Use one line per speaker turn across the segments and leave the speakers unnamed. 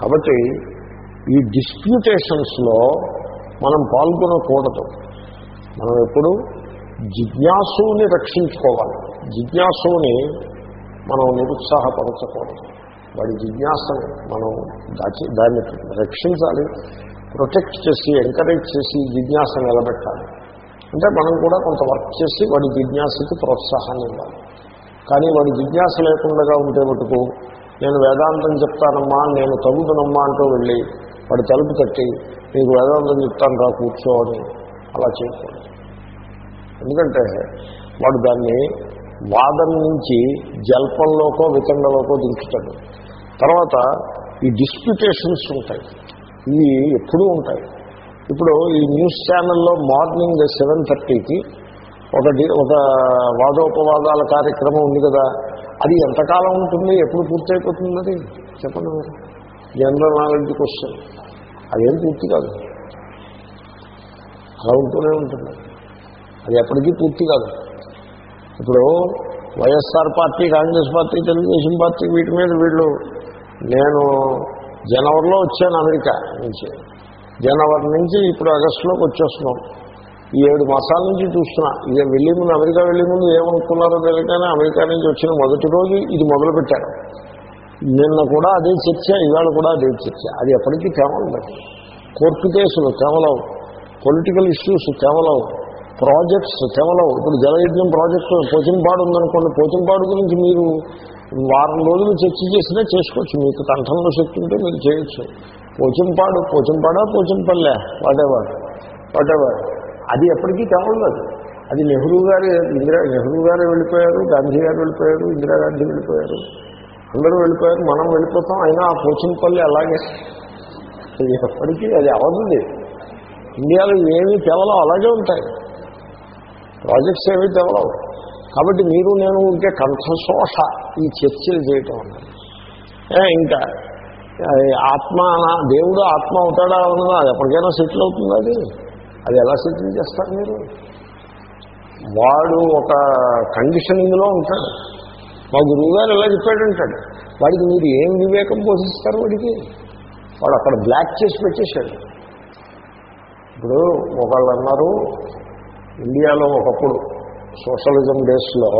కాబట్టి ఈ డిస్ప్యూటేషన్స్లో మనం పాల్గొనకూడదు. మనం ఎప్పుడు జిజ్ఞాసుని రక్షించుకోవాలి. జిజ్ఞాసుని మనం నిరుత్సాహపరచకూడదు. వాడి జిజ్ఞాసని మనం దాచి దాన్ని రక్షించాలి. ప్రొటెక్ట్ చేసి ఎంకరేజ్ చేసి జిజ్ఞాస నిలబెట్టాలి. అంటే మనం కూడా కొంత వర్క్ చేసి వాడి జిజ్ఞాసకి ప్రోత్సాహాన్ని ఇవ్వాలి. కానీ వాడి జిజ్ఞాస లేకుండా ఉంటే మటుకు నేను వేదాంతం చెప్తానమ్మా నేను తగుదనమ్మా అంటూ వెళ్ళి వాడు తలుపు తట్టి నీకు వేదాంతం చెప్తాను రా కూర్చో అని అలా చేయకూడదు ఎందుకంటే వాడు దాన్ని వాదం నుంచి జల్పంలోకో వితండలోకో దించుతాడు. తర్వాత ఈ డిస్ప్యూటేషన్స్ ఉంటాయి. ఇవి ఎప్పుడూ ఉంటాయి. ఇప్పుడు ఈ న్యూస్ ఛానల్లో మార్నింగ్ సెవెన్ థర్టీకి ఒక ఒక వాదోపవాదాల కార్యక్రమం ఉంది కదా అది ఎంతకాలం ఉంటుంది? ఎప్పుడు పూర్తయిపోతుంది అది చెప్పండి మీరు. జనరల్ నాలెడ్జ్ క్వశ్చన్ అదేం పూర్తి కాదు. అలా ఉంటూనే ఉంటుంది. అది ఎప్పటికీ పూర్తి కాదు. ఇప్పుడు YSR party Congress party Telugu Desam party వీటి మీద వీళ్ళు నేను జనవరిలో వచ్చాను అమెరికా నుంచి. జనవరి నుంచి ఇప్పుడు ఆగస్టులోకి వచ్చేస్తున్నాం. ఈ ఏడు మాసాల నుంచి చూస్తున్నా. ఇక వెళ్ళే ముందు అమెరికా వెళ్ళే ముందు ఏమనుకున్నారో తెలియకనే అమెరికా నుంచి వచ్చిన మొదటి రోజు ఇది మొదలుపెట్టారు. నిన్న కూడా అదే చర్చ ఇవాళ కూడా అదే చర్చ. అది ఎప్పటికీ కేవలం కోర్టు కేసులు కేవలం పొలిటికల్ ఇష్యూస్ కేవలం ప్రాజెక్ట్స్ కేవలం. ఇప్పుడు జలయజ్ఞం ప్రాజెక్టు పోచంపాడు ఉందనుకోండి పోచంపాడు గురించి మీరు వారం రోజులు చర్చ చేసినా చేసుకోవచ్చు. మీకు కంఠంలో శక్తి ఉంటే మీరు చేయొచ్చు. పోచంపాడు పోచంపాడా పోచంపల్లె వాటెవర్ వాటెవర్ అది ఎప్పటికీ కేవలం అది అది నెహ్రూ గారు ఇందిరా నెహ్రూ గారు వెళ్ళిపోయారు గాంధీ గారు వెళ్ళిపోయారు ఇందిరాగాంధీ వెళ్ళిపోయారు. అందరూ వెళ్ళిపోయారు మనం వెళ్ళిపోతాం అయినా ఆ పోచంపల్లి అలాగే. ఎప్పటికీ అది అవ్వదు ఇండియాలో ఏమీ కేవలం అలాగే ఉంటాయి. ప్రాజెక్ట్స్ ఏమీ కేవలం. కాబట్టి మీరు నేను ఉంటే కంఠశోష ఈ చర్చలు చేయటం అన్నది ఇంకా ఆత్మ దేవుడు ఆత్మ అవుతాడా అవునా అది ఎప్పటికైనా సెటిల్ అవుతుంది అది? అది ఎలా సిద్ధం చేస్తారు మీరు? వాడు ఒక కండిషనింగ్లో ఉంటాడు. మా గురువు గారు ఎలా చెప్పాడంటాడు. వాడికి మీరు ఏం వివేకం పోషిస్తారు వాడికి? వాడు అక్కడ బ్లాక్ చేసి పెట్టేశాడు. ఇప్పుడు ఒకళ్ళు అన్నారు ఇండియాలో ఒకప్పుడు సోషలిజం డేస్లో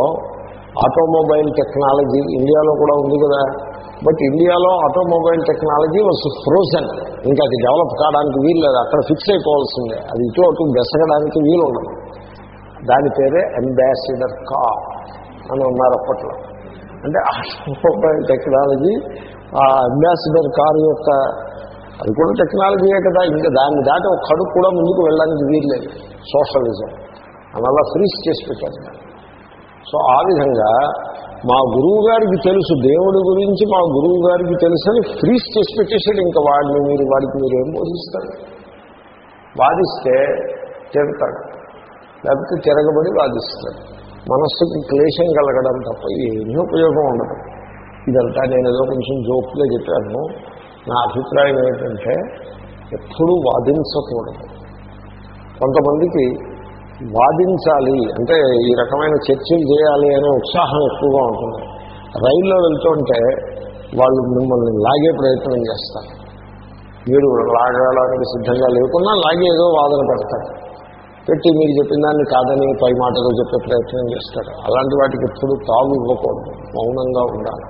ఆటోమొబైల్ టెక్నాలజీ ఇండియాలో కూడా ఉంది కదా. బట్ ఇండియాలో ఆటోమొబైల్ టెక్నాలజీ వాజ్ ఫ్రోజన్. ఇంకా అది డెవలప్ కావడానికి వీలు లేదు. అక్కడ ఫిక్స్ అయిపోవాల్సిందే. అది ఇటు అటు బెసగడానికి వీలు ఉండదు. దాని పేరే అంబాసిడర్ కా అని ఉన్నారు అప్పట్లో. అంటే ఆటోమొబైల్ టెక్నాలజీ ఆ అంబాసిడర్ కార్ యొక్క అది కూడా టెక్నాలజీయే కదా. ఇంకా దాన్ని దాటి ఒక కడుపు కూడా ముందుకు వెళ్ళడానికి వీల్లేదు సోషలిజం. అని అలా ఫ్రీజ్ చేసి పెట్టారు. సో ఆ విధంగా మా గురువు గారికి తెలుసు దేవుడి గురించి మా గురువు గారికి తెలుసు అని ఫ్రీజ్ చేసి పెట్టేశాడు. ఇంకా వాడిని మీరు వాడికి మీరు ఏం బోధిస్తారు? వాదిస్తే తిడతాడు. లేకపోతే తిరగబడి వాదిస్తాడు. మనస్సుకి క్లేశం కలగడం తప్ప ఏమీ ఉపయోగం ఉండదు. ఇదంతా నేను ఏదో కొంచెం జోక్గా చెప్పాను. నా అభిప్రాయం ఏంటంటే ఎప్పుడూ వాదించకూడదు. కొంతమందికి వాదించాలి. అంటే ఈ రకమైన చర్చలు చేయాలి అనే ఉత్సాహం ఎక్కువగా ఉంటుంది. రైల్లో వెళ్తుంటే వాళ్ళు మిమ్మల్ని లాగే ప్రయత్నం చేస్తారు. మీరు లాగడానికి సిద్ధంగా లేకున్నా లాగే ఏదో వాదన పెడతారు. పెట్టి మీరు చెప్పిన దాన్ని కాదని పై మాటలో చెప్పే ప్రయత్నం చేస్తారు. అలాంటి వాటికి ఎప్పుడు తావు ఇవ్వకూడదు. మౌనంగా ఉండాలి.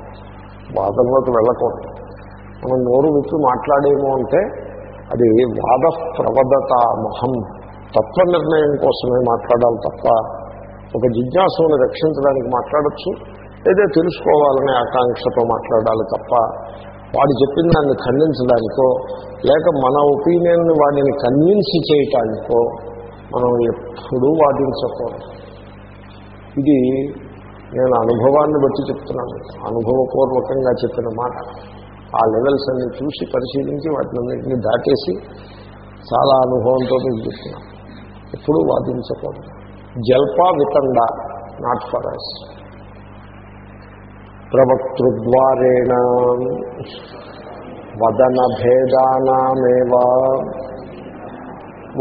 వాదనలోకి వెళ్ళకూడదు. మనం నోరు విప్పి మాట్లాడేమో అంటే అది వాద ప్రవదతామహం తత్వ నిర్ణయం కోసమే మాట్లాడాలి తప్ప ఒక జిజ్ఞాసుని రక్షించడానికి మాట్లాడచ్చు లేదా తెలుసుకోవాలనే ఆకాంక్షతో మాట్లాడాలి తప్ప వాడు చెప్పిన దాన్ని ఖండించడానికో లేక మన ఒపీనియన్ని వాడిని కన్విన్స్ చేయటానికో మనం ఎప్పుడూ వాదించకూడదు. ఇది నేను అనుభవాన్ని బట్టి చెప్తున్నాను. అనుభవపూర్వకంగా చెప్పిన మాట. ఆ లెవెల్స్ అన్ని చూసి పరిశీలించి వాటినన్నింటినీ దాటేసి చాలా అనుభవంతో మీకు చెప్తున్నాను. ఎప్పుడూ వాదించకూడదు. జల్ప వితండ నాట్ ఫర్ అస్ ప్రవక్తృద్వారేణ వదన భేదానామేవా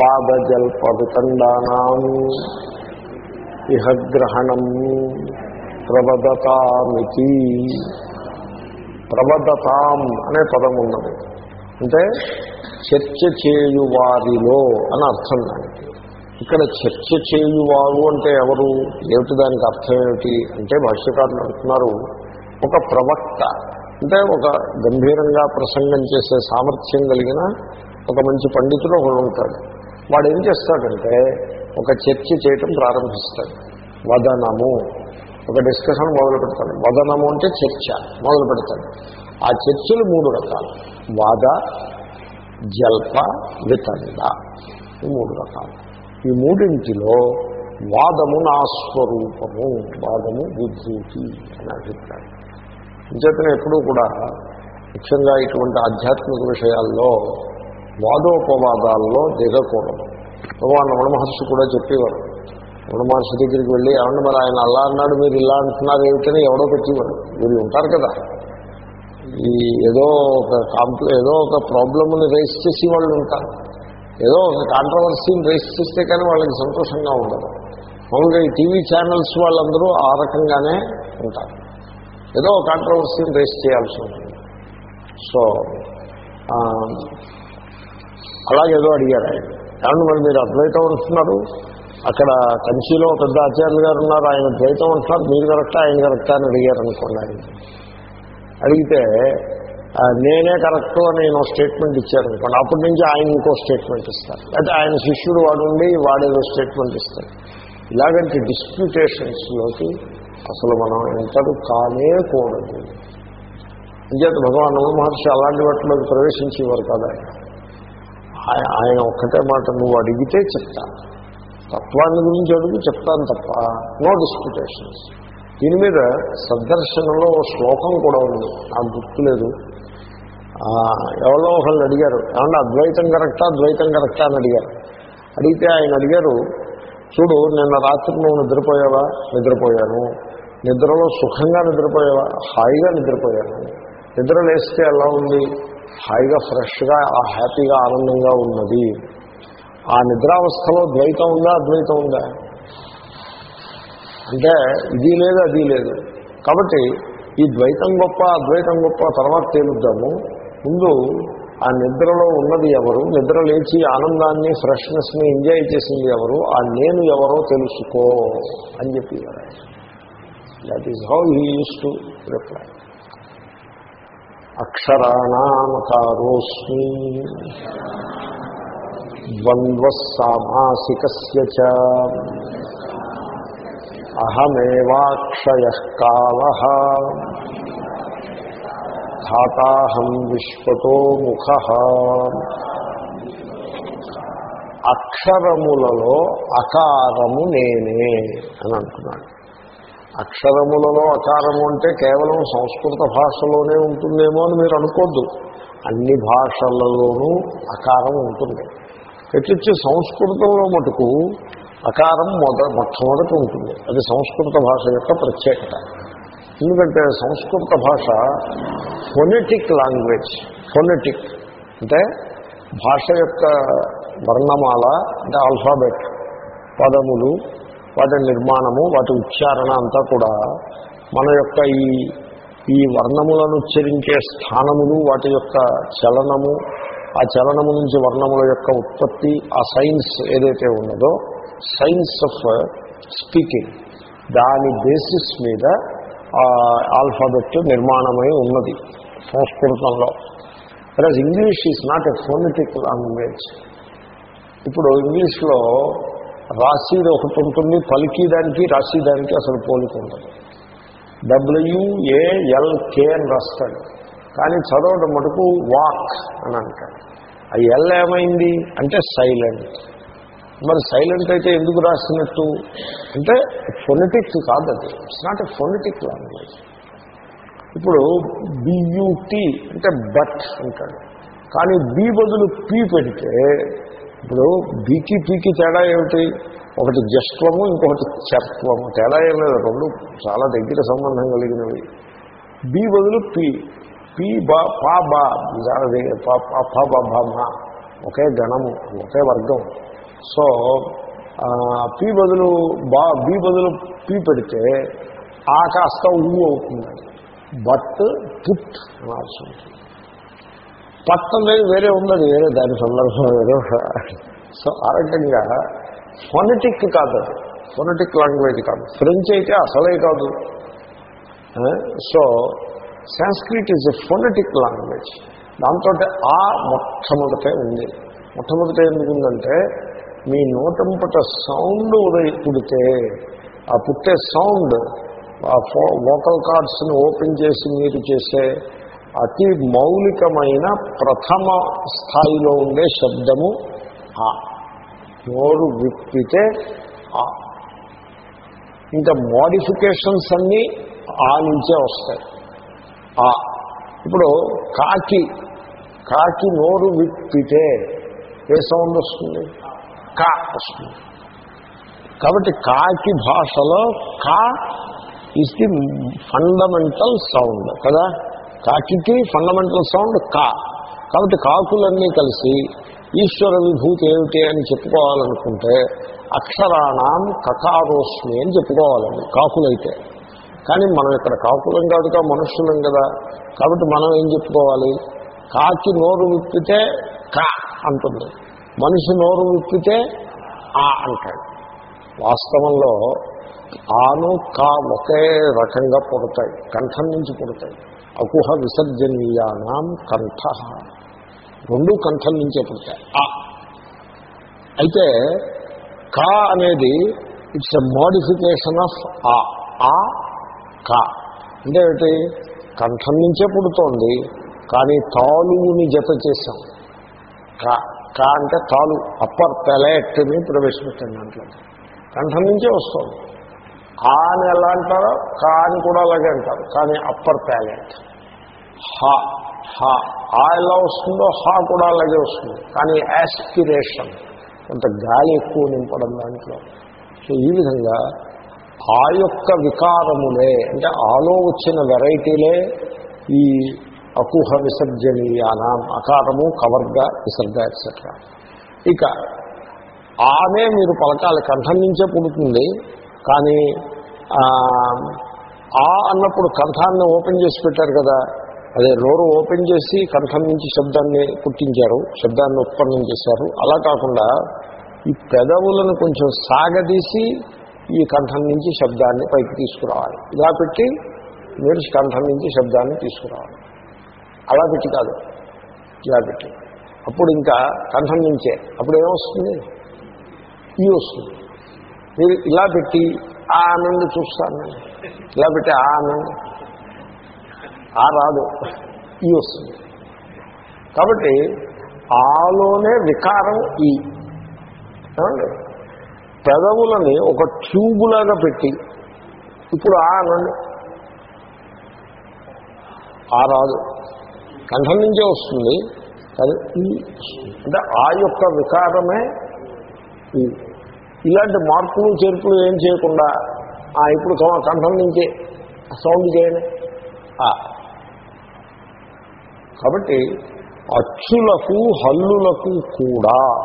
వాదజల్ప వితండానాం ఇహ గ్రహణం ప్రవదతామితి. ప్రవదతాం అనే పదం ఉన్నది. అంటే చర్చ చేయువారిలో అని అర్థం దానికి. ఇక్కడ చర్చ చేయువారు అంటే ఎవరు? ఏమిటి దానికి అర్థం ఏమిటి? అంటే భాష్యకారులు అంటున్నారు ఒక ప్రవక్త అంటే ఒక గంభీరంగా ప్రసంగం చేసే సామర్థ్యం కలిగిన ఒక మంచి పండితుడు ఒకడు ఉంటాడు. వాడు ఏం చేస్తాడంటే ఒక చర్చ చేయటం ప్రారంభిస్తాడు. వదనము. ఒక డిస్కషన్ మొదలు పెడతాడు. వదనము అంటే చర్చ మొదలు పెడతాడు. ఆ చర్చలు మూడు రకాలు. వాద జల్ప వితండ. ఈ మూడు రకాలు. ఈ మూడింటిలో వాదము నా స్వరూపము వాదము విభూతి అని అభిప్రాయం. అంచేతనే ఎప్పుడూ కూడా ముఖ్యంగా ఇటువంటి ఆధ్యాత్మిక విషయాల్లో వాదోపవాదాల్లో దిగకూడదు. భగవాన్ రమణ మహర్షి కూడా చెప్పేవారు. రమణ మహర్షి దగ్గరికి వెళ్ళి ఏమన్నా మరి ఆయన అలా అన్నాడు మీరు ఇలా అంటున్నారు ఏమిటని ఎవడో పెట్టేవారు వీళ్ళు ఉంటారు కదా. ఈ ఏదో ఒక కాంప్ల ఏదో ఒక ప్రాబ్లమ్ని రేస్ చేసి వాళ్ళు ఉంటారు. ఏదో ఒక కాంట్రవర్సీని రేస్ చేస్తే కానీ వాళ్ళకి సంతోషంగా ఉండదు. మామూలుగా ఈ టీవీ ఛానల్స్ వాళ్ళందరూ ఆ రకంగానే ఉంటారు. ఏదో ఒక కాంట్రవర్సీని రేస్ చేయాల్సి ఉంటుంది. సో అలాగేదో అడిగారు ఆయన. కాబట్టి మరి మీరు అద్వైతం అంటున్నారు? అక్కడ కంచిలో పెద్ద ఆచార్యులు గారు ఉన్నారు ఆయన ద్వైతం అంటున్నారు మీరు కరెక్టా ఆయన కరెక్టా అని అడిగారు అనుకోండి ఆయన. అడిగితే నేనే కరెక్ట్ అని నేను స్టేట్మెంట్ ఇచ్చాను అనుకోండి. అప్పటి నుంచి ఆయన ఇంకో స్టేట్మెంట్ ఇస్తారు. అయితే ఆయన శిష్యుడు వాడు ఉండి వాడేదో స్టేట్మెంట్ ఇస్తారు. ఇలాగంటి డిస్ప్యూటేషన్స్లోకి అసలు మనం ఎంతడు కానే కూడదు అంచేత భగవాన్ మహర్షి అలాంటి వాటిలోకి ప్రవేశించేవారు కదా ఆయన. ఆయ- ఆయన ఒక్కటే మాట నువ్వు అడిగితే చెప్తా. తత్వాన్ని గురించి అడుగు చెప్తాను తప్ప నో డిస్ప్యూటేషన్స్ దీని మీద సద్దర్శనంలో శ్లోకం కూడా ఉంది. నాకు గుర్తులేదు. ఎవరో ఒకళ్ళు అడిగారు. ఏమన్నా అద్వైతం కరెక్టా? ద్వైతం కరెక్టా అని అడిగారు. అడిగితే ఆయన అడిగారు చూడు నిన్న రాత్రి నువ్వు నిద్రపోయావా? నిద్రపోయాను. నిద్రలో సుఖంగా నిద్రపోయావా? హాయిగా నిద్రపోయాను. నిద్ర లేస్తే ఎలా ఉంది? హాయిగా ఫ్రెష్గా ఆ హ్యాపీగా ఆనందంగా ఉన్నది. ఆ నిద్రావస్థలో ద్వైతం ఉందా? అద్వైతం ఉందా? అంటే ఇది లేదు అది లేదు. కాబట్టి ఈ ద్వైతం గొప్ప అద్వైతం గొప్ప తర్వాత తేలుద్దాము ముందు ఆ నిద్రలో ఉన్నది ఎవరు? నిద్ర లేచి ఆనందాన్ని ఫ్రెష్నెస్ని ఎంజాయ్ చేసింది ఎవరు? ఆ నేను ఎవరో తెలుసుకో అని చెప్పి that is how he used to reply అక్షరాణామకారోస్మి ద్వంద్వ సామాసికస్య చ. అహమేవాక్షయ కాల. ధాతాహం విశ్వతో ముఖ అక్షరములలో అకారము నేనే అని అంటున్నాడు. అక్షరములలో అకారము అంటే కేవలం సంస్కృత భాషలోనే ఉంటుందేమో అని మీరు అనుకోద్దు. అన్ని భాషలలోనూ అకారం ఉంటుంది. ఎట్లొచ్చి సంస్కృతంలో మటుకు అకారం మొద మొట్టమొదటి ఉంటుంది. అది సంస్కృత భాష యొక్క ప్రత్యేకత. ఎందుకంటే సంస్కృత భాష ఫొనెటిక్ లాంగ్వేజ్ ఫొనెటిక్ అంటే భాష యొక్క వర్ణమాల అంటే ఆల్ఫాబెట్ పదములు వాటి నిర్మాణము వాటి ఉచ్చారణ అంతా కూడా మన యొక్క ఈ ఈ వర్ణములను ఉచ్చరించే స్థానములు వాటి యొక్క చలనము ఆ చలనము నుంచి వర్ణముల యొక్క ఉత్పత్తి ఆ సైన్స్ ఏదైతే ఉన్నదో సైన్స్ ఆఫ్ స్పీకింగ్ దాని బేసిస్ మీద ఆల్ఫాబెట్ నిర్మాణమై ఉన్నది సంస్కృతంలో. Plus English is not a phonetic language ఇప్పుడు ఇంగ్లీష్లో రాసేది ఒకటి ఉంటుంది పలికేదానికి రాసేదానికి అసలు పోలిక ఉండదు. డబ్ల్యూఏఎల్కే అని రాస్తాడు. కానీ చదవడం మటుకు వాక్ అని అంటాడు. ఆ ఎల్ ఏమైంది? అంటే సైలెంట్ మరి సైలెంట్ అయితే ఎందుకు రాసినట్టు అంటే ఫొనెటిక్స్ కాదు అది it's not a phonetic language ఇప్పుడు బియూటీ అంటే బట్ అంటాడు. కానీ బి బదులు పీ పెడితే ఇప్పుడు బీకి పీకి తేడా ఏమిటి? ఒకటి జస్త్వము ఇంకొకటి చత్వము తేడా ఏం లేదు. రెండు చాలా దగ్గర సంబంధం కలిగినవి. బి బదులు పి పి బా పా బా. పా పా, బా బా భా మా. ఒకే గణము ఒకే వర్గం. సో ఆ, పి బదులు బా బి బదులు పి పెడితే ఆ కాస్త ఊ అవుతుంది. బట్ పుట్ అనాల్సి ఉంటుంది. పట్ అనేది వేరే ఉందని వేరే దాని సందర్భం వేరే సో ఆ రకంగా ఫొనటిక్ కాదు ఫొనటిక్ లాంగ్వేజ్ కాదు. ఫ్రెంచ్ అయితే అసలే కాదు. So Sanskrit is a phonetic language. దాంతో ఆ మొట్టమొదటే ఉంది. మొట్టమొదట ఎందుకుందంటే మీ నోటంపట సౌండ్ ఉదయ పుడితే ఆ పుట్టే సౌండ్ ఆ ఫో వోకల్ కార్డ్స్ని ఓపెన్ చేసి మీరు చేసే అతి మౌలికమైన ప్రథమ స్థాయిలో ఉండే శబ్దము ఆ. నోరు విప్పితే ఆ. ఇంకా మోడిఫికేషన్స్ అన్నీ ఆ నుంచే వస్తాయి. ఆ. ఇప్పుడు కాకి కాకి నోరు విప్పితే ఏ సౌండ్ వస్తుంది? కా వస్తుంది. కాబట్టి కాకి భాషలో కా ఇస్ ది ఫండమెంటల్ సౌండ్ కదా? కాకి ఫండమెంటల్ సౌండ్ కా. కాబట్టి కాకులన్నీ కలిసి ఈశ్వర విభూతి ఏమిటి అని చెప్పుకోవాలనుకుంటే అక్షరాణం కకారోస్మి అని చెప్పుకోవాలండి కాకులైతే. కానీ మనం ఇక్కడ కాకులం కాదుగా మనుషులం కదా. కాబట్టి మనం ఏం చెప్పుకోవాలి? కాకి నోరు విప్పితే కా అంటుంది. మనిషి నోరు విప్పితే ఆ అంటాడు. వాస్తవంలో ఆను కా ఒకే రకంగా పుడతాయి కంఠం నుంచి పుడతాయి. అకుహ విసర్జనీయానాం కంఠ. రెండు కంఠం నుంచే పుడతాయి. ఆ. అయితే కా అనేది ఇట్స్ ఎ మోడిఫికేషన్ ఆఫ్ ఆ ఆ కా. అంటే ఏమిటి? కంఠం నుంచే పుడుతోంది కానీ తాలువుని జత చేశాం. కా. కా అంటే తాలు అప్పర్ పెలెట్ని ప్రవేశపెట్టండి దాంట్లో. కంఠం నుంచే వస్తుంది. ఆ అని ఎలా అంటారో కా అని కూడా అలాగే అంటారు కానీ అప్పర్ ప్యాలెట్. హా హా ఆ ఎలా వస్తుందో హా కూడా అలాగే వస్తుంది కానీ యాస్పిరేషన్ కొంత గాలి ఎక్కువ నింపడం దాంట్లో. సో ఈ విధంగా ఆ యొక్క వికారములే అంటే ఆలో వచ్చిన వెరైటీలే ఈ అకుహ విసర్జనీయానాం అకారము కవర్గ విసర్గ ఎట్సెట్రా ఇక ఆమె మీరు పలకాలి కంఠం నుంచే పుడుతుంది కానీ ఆ అన్నప్పుడు కంఠాన్ని ఓపెన్ చేసి పెట్టారు కదా అదే నోరు ఓపెన్ చేసి కంఠం నుంచి శబ్దాన్ని పుట్టించారు శబ్దాన్ని ఉత్పన్నం చేశారు. అలా కాకుండా ఈ పెదవులను కొంచెం సాగదీసి ఈ కంఠం నుంచి శబ్దాన్ని పైకి తీసుకురావాలి. ఇలా పెట్టి మీరు కంఠం నుంచి శబ్దాన్ని తీసుకురావాలి. అలా పెట్టి కాదు. ఇలా పెట్టి. అప్పుడు ఇంకా కంఠం నుంచే. అప్పుడు ఏమొస్తుంది ఈ వస్తుంది. మీరు ఇలా పెట్టి ఆ ఆనంద్ చూస్తాను. ఇలా పెట్టి ఆ ఆనంద్. ఆ రాదు. ఈ వస్తుంది. కాబట్టి ఆలోనే వికారం ఈ. ఏమండి? పెదవులని ఒక ట్యూబులాగా పెట్టి ఇప్పుడు ఆ అనండి ఆ రాదు. కంఠం నుంచే వస్తుంది. కానీ ఈ అంటే ఆ యొక్క వికారమే ఈ ఇలాంటి మార్పులు చేర్పులు ఏం చేయకుండా ఆ ఇప్పుడు కంఠం నుంచే సౌండ్ చేయండి. ఆ. కాబట్టి అచ్చులకు హల్లులకు కూడా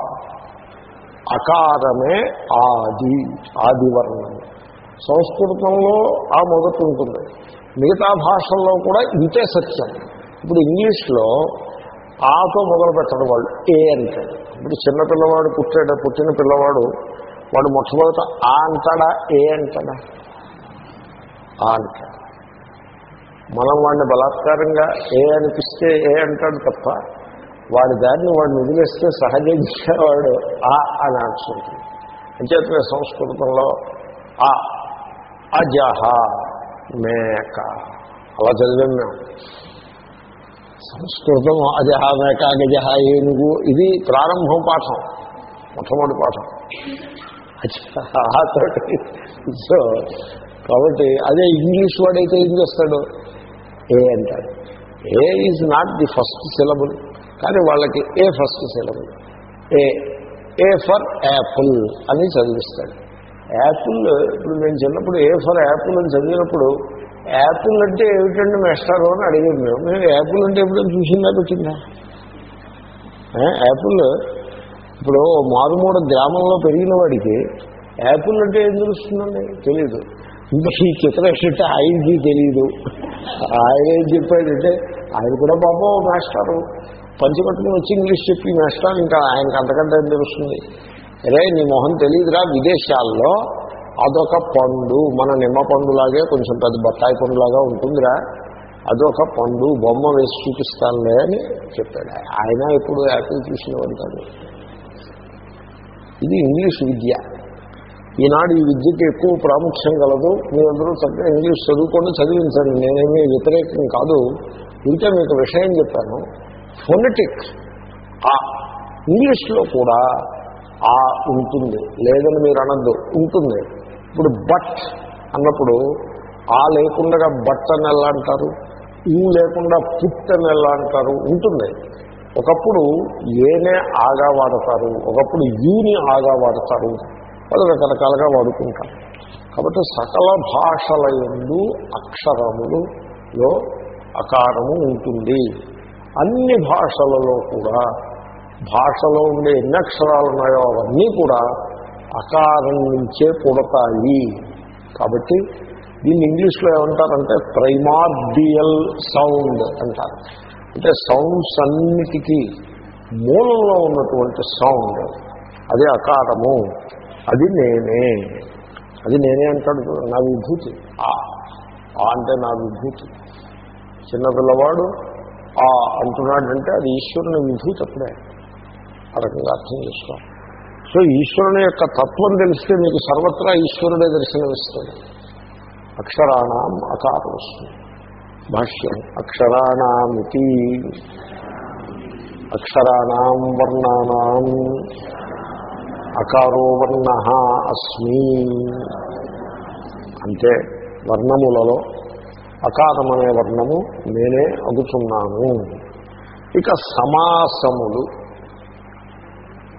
అకారమే ఆది ఆదివర్ణము సంస్కృతంలో ఆ మొదటి ఉంటుంది. మిగతా భాషల్లో కూడా ఇంతే సత్యం. ఇప్పుడు ఇంగ్లీష్లో ఆతో మొదలు పెట్టడం వాళ్ళు. ఏ అంటాడు. ఇప్పుడు చిన్న పిల్లవాడు పుట్టాడు పుట్టిన పిల్లవాడు వాడు మొట్టమొదట ఆ అంటాడా ఏ అంటాడా? ఆ అంటాడు. మనం వాడిని బలాత్కారంగా ఏ అనిపిస్తే ఏ అంటాడు తప్ప వాడి దాన్ని వాడిని వదిలేస్తే సహజంగా వాడు ఆ అని ఆడుతుంటుంది అంచేతనే సంస్కృతంలో ఆ అజహ మేక. అలా చదివాం మేము. సంస్కృతం అజహ మేకాగజహ ఏనుగు ఇది ప్రారంభం పాఠం. మొట్టమొదటి పాఠం. సో కాబట్టి అదే ఇంగ్లీష్ వాడైతే ఏం చేస్తాడు? ఏ అంటాడు? A is not the first syllable. కానీ వాళ్ళకి A first syllable? A A for apple అని చదివిస్తాడు. యాపిల్ ఇప్పుడు నేను చిన్నప్పుడు ఏ ఫర్ యాపిల్ అని చదివినప్పుడు యాపిల్ అంటే ఏమిటండి మేస్టారు అని అడిగాను మేము మేము యాపిల్ అంటే ఎప్పుడైనా చూసిందా పెట్టిందా యాపిల్ ఇప్పుడు మారుమూడ గ్రామంలో పెరిగిన వాడికి యాపిల్ అంటే ఏం తెలుస్తుందండి? తెలీదు. ఇంకా ఈ చిత్రం ఏంటంటే ఆయనకి తెలియదు ఆయన ఏం చెప్పాడంటే ఆయన కూడా పాపం మాస్టారు. పంచకట్టుకుని వచ్చి ఇంగ్లీష్ చెప్పి మేస్టార్ ఇంకా ఆయనకు అంతకంటే ఏం తెలుస్తుంది? అరే నీ మొహం తెలియదురా విదేశాల్లో. అదొక పండు మన నిమ్మ పండులాగే కొంచెం పెద్ద బత్తాయి పండులాగా ఉంటుందిరా. అదొక పండు బొమ్మ వేసి చూపిస్తానులే అని చెప్పాడు. ఆయన ఎప్పుడు యాపిల్ చూసినవాడు కాదు. ఇది ఇంగ్లీష్ విద్య. ఈనాడు ఈ విద్యకి ఎక్కువ ప్రాముఖ్యం కలదు. మీరందరూ చక్కగా ఇంగ్లీష్ చదువుకొని చదివించండి. నేనేమీ వ్యతిరేకం కాదు. ఇంకా మీకు విషయం చెప్పాను. ఫొనెటిక్ ఆ ఇంగ్లీష్లో కూడా ఆ ఉంటుంది. లేదని మీరు అనద్దు. ఉంటుంది. ఇప్పుడు బట్ అన్నప్పుడు ఆ లేకుండా బట్ అని ఎలా అంటారు? ఈ లేకుండా పుట్ అని ఎలా అంటారు? ఉంటుంది. ఒకప్పుడు ఏనే ఆగా వాడతారు ఒకప్పుడు యూని ఆగా వాడతారు వాళ్ళు రకరకాలుగా వాడుకుంటారు. కాబట్టి సకల భాషల ఎందు అక్షరములులో అకారము ఉంటుంది. అన్ని భాషలలో కూడా భాషలో ఉండే ఎన్ని అక్షరాలు ఉన్నాయో అవన్నీ కూడా అకారం నుంచే పుడతాయి. కాబట్టి దీన్ని ఇంగ్లీష్లో ఏమంటారంటే ప్రైమార్డియల్ సౌండ్ అంటారు. అంటే సౌండ్స్ అన్నిటికీ మూలంలో ఉన్నటువంటి సౌండ్. అదే అకారము. అది నేనే. అది నేనే అంటాడు నా విభూతి. ఆ ఆ అంటే నా విభూతి. చిన్నపిల్లవాడు ఆ అంటున్నాడంటే అది ఈశ్వరుని విభూతి అప్పుడే. ఆ రకంగా అర్థం చేసుకోవాలి. సో ఈశ్వరుని యొక్క తత్వం తెలిస్తే మీకు సర్వత్రా ఈశ్వరుడే దర్శనమిస్తుంది. అక్షరాణం అకారం వస్తుంది భాష్యం అక్షరాణమితి. అక్షరాణం వర్ణానాం అకారో వర్ణ అస్మి. అంటే వర్ణములలో అకారమనే వర్ణము నేనే అగుతున్నాను. ఇక సమాసములు.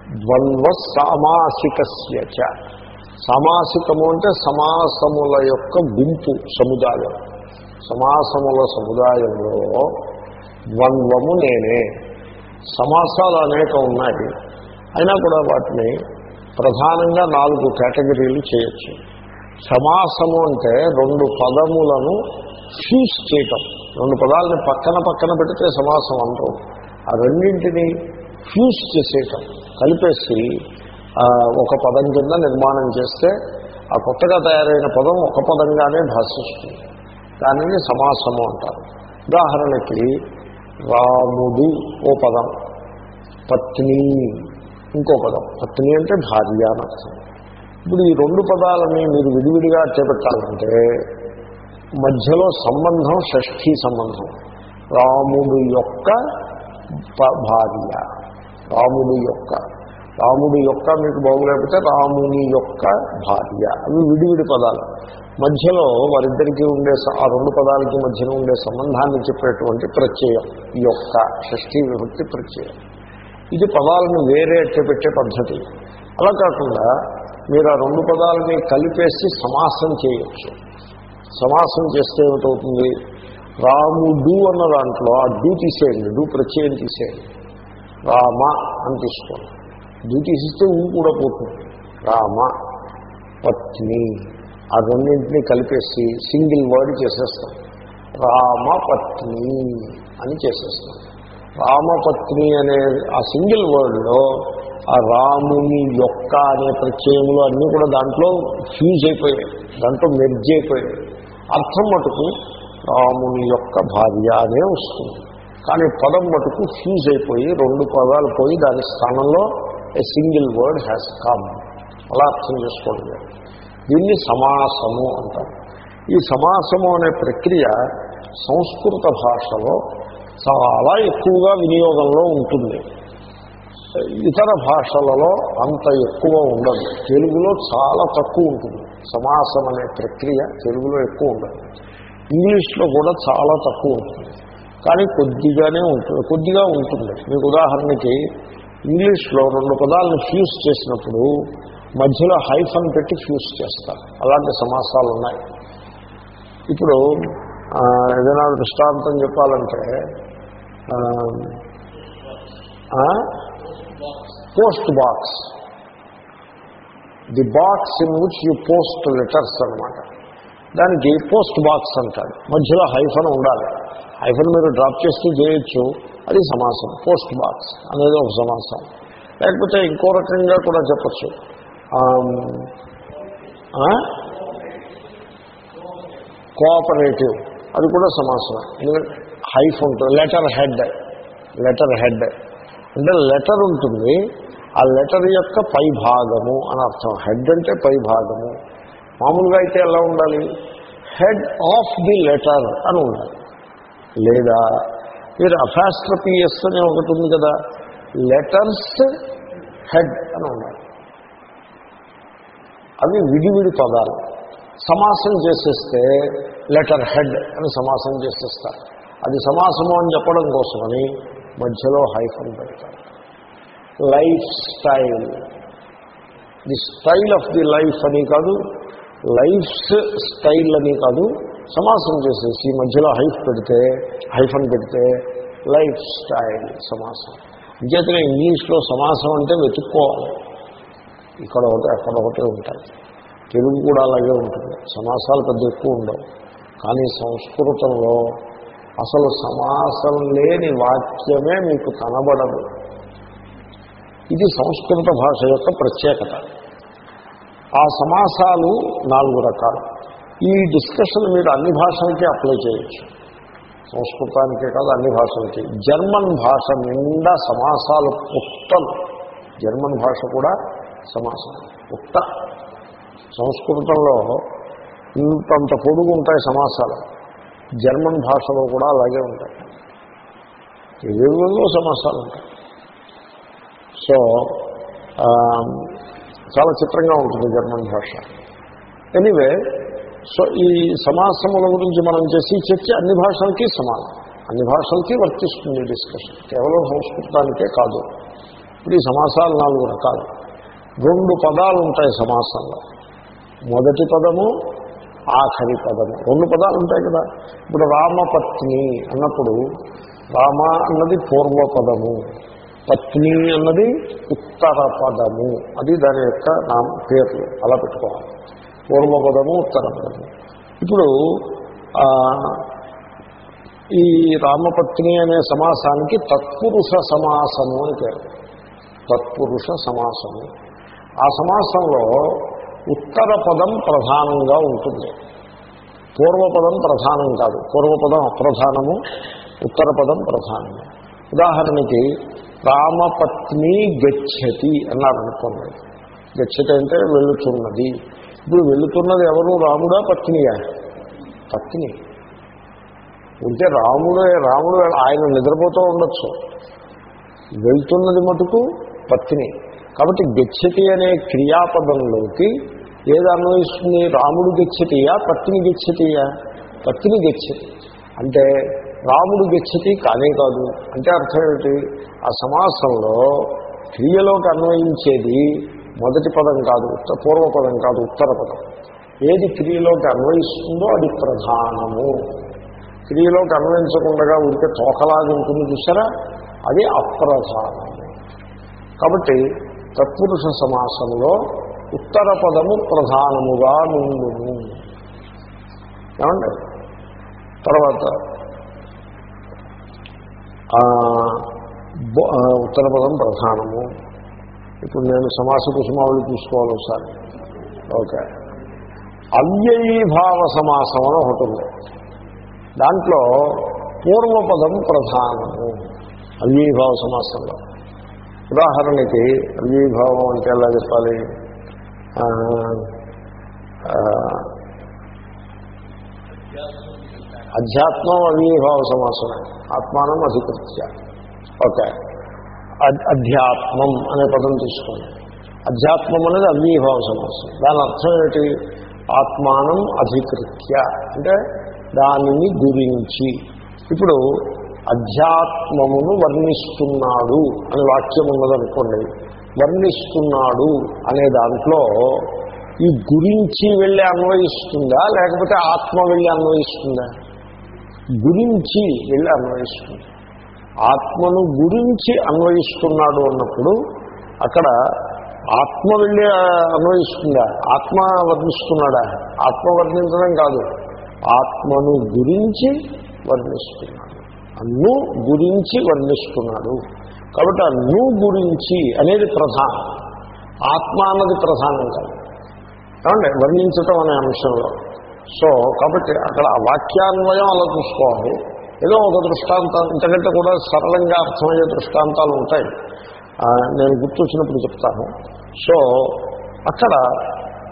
ద్వంద్వ సామాసికస్య సామాసికము అంటే సమాసముల యొక్క గుంపు సముదాయం. సమాసముల సముదాయంలో ద్వంద్వము నేనే. సమాసాలు అనేక ఉన్నాయి. అయినా కూడా వాటిని ప్రధానంగా నాలుగు కేటగిరీలు చేయొచ్చు. సమాసము అంటే రెండు పదములను ఫ్యూజ్ చేయటం. రెండు పదాలని పక్కన పక్కన పెడితే సమాసం అంటాం ఆ రెండింటిని ఫ్యూజ్ చేసేయటం. కలిపేసి ఒక పదం కింద నిర్మాణం చేస్తే ఆ కొత్తగా తయారైన పదం ఒక పదంగానే భాషిస్తుంది. దానిని సమాసము అంటారు. ఉదాహరణకి రాముడు ఓ పదం పత్ని ఇంకో పదం. పత్ని అంటే భార్య అని ఇప్పుడు ఈ రెండు పదాలని మీరు విడివిడిగా చేపట్టాలంటే మధ్యలో సంబంధం షష్ఠీ సంబంధం. రాముడు యొక్క భార్య. రాముడు యొక్క. రాముడు యొక్క మీకు బాగులేకపోతే రాముని యొక్క భార్య. అవి విడివిడి పదాలు. మధ్యలో వారిద్దరికీ ఉండే ఆ రెండు పదాలకి మధ్యన ఉండే సంబంధాన్ని చెప్పేటువంటి ప్రత్యయం. ఈ యొక్క షష్ఠీ విభక్తి ప్రత్యయం. ఇది పదాలను వేరే పెట్టే పద్ధతి. అలా కాకుండా మీరు ఆ రెండు పదాలని కలిపేసి సమాసం చేయొచ్చు. సమాసం చేస్తే ఏమిటవుతుంది? రాముడు అన్న దాంట్లో ఆ డూ తీసేయండి. డూ ప్రత్యయం తీసేయండి. రామ అని తీసుకోండి డ్యూటీస్ ఇస్తే ఊ కూడా పోతుంది. రామ పత్ని ఆ రెండింటినీ కలిపేసి సింగిల్ వర్డ్ చేసేస్తాం. రామపత్ని అని చేసేస్తాం. రామపత్ని అనే ఆ సింగిల్ వర్డ్లో ఆ రాముని యొక్క అనే ప్రత్యయములు అన్నీ కూడా దాంట్లో ఫ్యూజ్ అయిపోయాయి. దాంట్లో మెర్జ్ అయిపోయాయి. అర్థం మటుకు రాముని యొక్క భార్య అనే వస్తుంది. కానీ పదం మటుకు ఫ్యూజ్ అయిపోయి రెండు పదాలు పోయి దాని స్థానంలో a single word has come అలా అర్థం చేసుకోవడం దీన్ని సమాసము అంటారు. ఈ సమాసము అనే ప్రక్రియ సంస్కృత భాషలో చాలా ఎక్కువగా వినియోగంలో ఉంటుంది. ఇతర భాషలలో అంత ఎక్కువ ఉండదు. తెలుగులో చాలా తక్కువ ఉంటుంది. సమాసం అనే ప్రక్రియ తెలుగులో ఎక్కువ ఉండదు. ఇంగ్లీష్లో కూడా చాలా తక్కువ ఉంటుంది. కానీ కొద్దిగానే ఉంటుంది. కొద్దిగా ఉంటుంది. మీకు ఉదాహరణకి ఇంగ్లీష్లో రెండు పదాలను ఫ్యూజ్ చేసినప్పుడు మధ్యలో హైఫన్ పెట్టి ఫ్యూజ్ చేస్తారు. అలాంటి సమాసాలు ఉన్నాయి. ఇప్పుడు ఏదైనా దృష్టాంతం చెప్పాలంటే post box. The box in which you post letters అనమాట దానికి పోస్ట్ బాక్స్ అంటాడు మధ్యలో హైఫన్ ఉండాలి. హైఫన్ మీరు డ్రాప్ చేస్తూ చేయొచ్చు. అది సమాసం పోస్ట్ బాక్స్ అనేది ఒక సమాసం. లేకపోతే ఇంకో రకంగా కూడా చెప్పచ్చు. కోఆపరేటివ్. అది కూడా సమాసమే. ఎందుకంటే హైఫ్ ఉంటుంది లెటర్ హెడ్ లెటర్ హెడ్. అంటే లెటర్ ఉంటుంది. ఆ లెటర్ యొక్క పై భాగము అని అర్థం. హెడ్ అంటే పై భాగము. మామూలుగా అయితే ఎలా ఉండాలి? హెడ్ ఆఫ్ ది లెటర్ అని ఉండాలి. లేదా మీరు అఫాస్ట్రపియస్ అనే ఒకటి ఉంది కదా లెటర్స్ హెడ్ అని ఉండాలి అవి విడివిడి పదాలు. సమాసం చేసేస్తే లెటర్ హెడ్ అని సమాసం చేసేస్తారు. అది సమాసము అని చెప్పడం కోసమని మధ్యలో హైఫన్ పెడతారు. Life style the style of the life అని కాదు లైఫ్స్ స్టైల్ అని కాదు సమాసం చేసేసి మధ్యలో హైఫ్ పెడితే హైఫన్ పెడితే లైఫ్ స్టైల్ సమాసం. ఇంకేతనే ఇంగ్లీష్లో సమాసం అంటే వెతుక్కోవాలి. ఇక్కడ ఒకటి అక్కడ ఒకటి ఉంటాయి. తెలుగు కూడా అలాగే ఉంటుంది. సమాసాలు పెద్ద ఎక్కువ ఉండవు. కానీ సంస్కృతంలో అసలు సమాసం లేని వాక్యమే మీకు కనబడదు. ఇది సంస్కృత భాష యొక్క ప్రత్యేకత. ఆ సమాసాలు నాలుగు రకాలు. ఈ డిస్కషన్ మీరు అన్ని భాషలకి అప్లై చేయొచ్చు. సంస్కృతానికే కాదు అన్ని భాషలకి. జర్మన్ భాష నిండా సమాసాలు పుట్టలు. జర్మన్ భాష కూడా సమాసం పుట్ట. సంస్కృతంలో ఇంతంత పొడుగు ఉంటాయి సమాసాలు. జర్మన్ భాషలో కూడా అలాగే ఉంటాయి. ఏవేవో సమాసాలు ఉంటాయి. సో చాలా చిత్రంగా ఉంటుంది జర్మన్ భాష. ఎనీవే సో ఈ సమాసముల గురించి మనం చేసి చర్చ అన్ని భాషలకి సమానం. అన్ని భాషలకి వర్తిస్తుంది డిస్కషన్ కేవలం సంస్కృతానికే కాదు. ఇప్పుడు ఈ సమాసాలు నాలుగు రకాలు. రెండు పదాలు ఉంటాయి సమాసంలో. మొదటి పదము ఆఖరి పదము. రెండు పదాలు ఉంటాయి కదా. ఇప్పుడు రామపత్ని అన్నప్పుడు రామ అన్నది పూర్వ పదము పత్ని అన్నది ఉత్తర పదము అది దాని యొక్క నా పేర్లు. అలా పెట్టుకోవాలి. పూర్వపదము ఉత్తర పదము ఇప్పుడు ఈ రామపత్ని అనే సమాసానికి తత్పురుష సమాసము అని పేరు. తత్పురుష సమాసము. ఆ సమాసంలో ఉత్తర పదం ప్రధానంగా ఉంటుంది. పూర్వపదం ప్రధానం కాదు. పూర్వపదం అప్రధానము ఉత్తర పదం ప్రధానము. ఉదాహరణకి రామపత్ని గచ్చతి అన్నారనుకోండి. గచ్చతి అంటే వెళ్ళుచున్నది ఇప్పుడు వెళుతున్నది ఎవరు? రాముడా పత్నియా? పత్ని. ఉంటే రాముడు రాముడు ఆయన నిద్రపోతూ ఉండొచ్చు. వెళ్తున్నది మటుకు పత్ని. కాబట్టి గచ్చతి అనే క్రియాపదంలోకి ఏది అన్వయిస్తుంది? రాముడు గచ్చతియా పత్ని గచ్చతియా పత్ని గచ్చతి అంటే రాముడు గచ్చతి కానే కాదు. అంటే అర్థం ఏమిటి? ఆ సమాసంలో క్రియలోకి అన్వయించేది మొదటి పదం కాదు ఉత్త పూర్వపదం కాదు ఉత్తర పదం. ఏది క్రియలోకి అన్వయిస్తుందో అది ప్రధానము. క్రియలోకి అన్వయించకుండా ఉంటే తోకలాగా ఉంటుంది చూసారా అది అప్రధానము. కాబట్టి తత్పురుష సమాసంలో ఉత్తర పదము ప్రధానముగా నుండును. ఏమండి తర్వాత ఉత్తర పదం ప్రధానము. ఇప్పుడు నేను సమాస కుసుమావళి తీసుకోవాలి ఒకసారి. ఓకే. అవ్యయీభావ సమాసం అని ఒకటి ఉంది. దాంట్లో పూర్వపదం ప్రధానము. అవ్యయీభావ సమాసంలో. ఉదాహరణకి అవ్యయీభావం అంటే ఎలా చెప్పాలి? అధ్యాత్మం అవ్యయీభావ సమాసమే. ఆత్మానం అధికృత్య. ఓకే. అధ్యాత్మం అనే పదం తీసుకోండి అధ్యాత్మం అనేది అగ్నిభావ సమాసం దాని అర్థం ఏమిటి? ఆత్మానం అధికృత్య. అంటే దానిని గురించి. ఇప్పుడు అధ్యాత్మమును వర్ణిస్తున్నాడు అనే వాక్యం ఉన్నదనుకోండి వర్ణిస్తున్నాడు అనే దాంట్లో ఈ గురించి వెళ్ళి అన్వయిస్తుందా? లేకపోతే ఆత్మ వెళ్ళి అన్వయిస్తుందా? గురించి వెళ్ళి అన్వయిస్తుంది. ఆత్మను గురించి అన్వయిస్తున్నాడు అన్నప్పుడు అక్కడ ఆత్మ వెళ్ళి అన్వయిస్తుందా? ఆత్మ వర్ణిస్తున్నాడా? ఆత్మ వర్ణించడం కాదు. ఆత్మను గురించి వర్ణిస్తున్నాడు. అన్ను గురించి వర్ణిస్తున్నాడు. కాబట్టి అన్ను ను గురించి అనేది ప్రధానం. ఆత్మ అన్నది ప్రధానం కాదు. ఏమంటే వర్ణించటం అనే అంశంలో. సో కాబట్టి అక్కడ ఆ వాక్యాన్వయం అలా చూసుకోవాలి. ఏదో ఒక దృష్టాంతం ఇంతకంటే కూడా సరళంగా అర్థమయ్యే దృష్టాంతాలు ఉంటాయి. నేను నేను గుర్తొచ్చినప్పుడు చెప్తాను. సో అక్కడ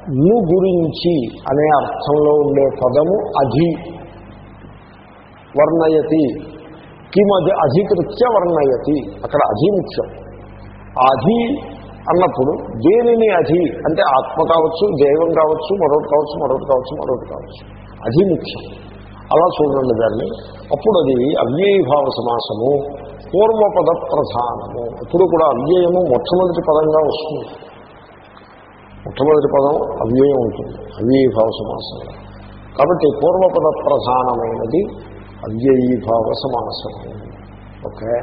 ను గురించి అనే అర్థంలో ఉండే పదము అధి వర్ణయతి. కిమది అధికృత్య వర్ణయతి. అక్కడ అధి ముఖ్యం. అధి అన్నప్పుడు దేనిని అధి? అంటే ఆత్మ కావచ్చు దైవం కావచ్చు మరొకటి కావచ్చు మరొకటి కావచ్చు మరొకటి కావచ్చు. అధి ముఖ్యం. అలా చూడండి దాన్ని. అప్పుడు అది అవ్యయీభావ సమాసము పూర్వపద ప్రధానము. ఇప్పుడు కూడా అవ్యయము మొట్టమొదటి పదంగా వస్తుంది. మొట్టమొదటి పదం అవ్యయం ఉంటుంది అవ్యయీభావ సమాసంలో కాబట్టి పూర్వపద ప్రధానమైనది అవ్యయీభావ సమాసము ఓకే.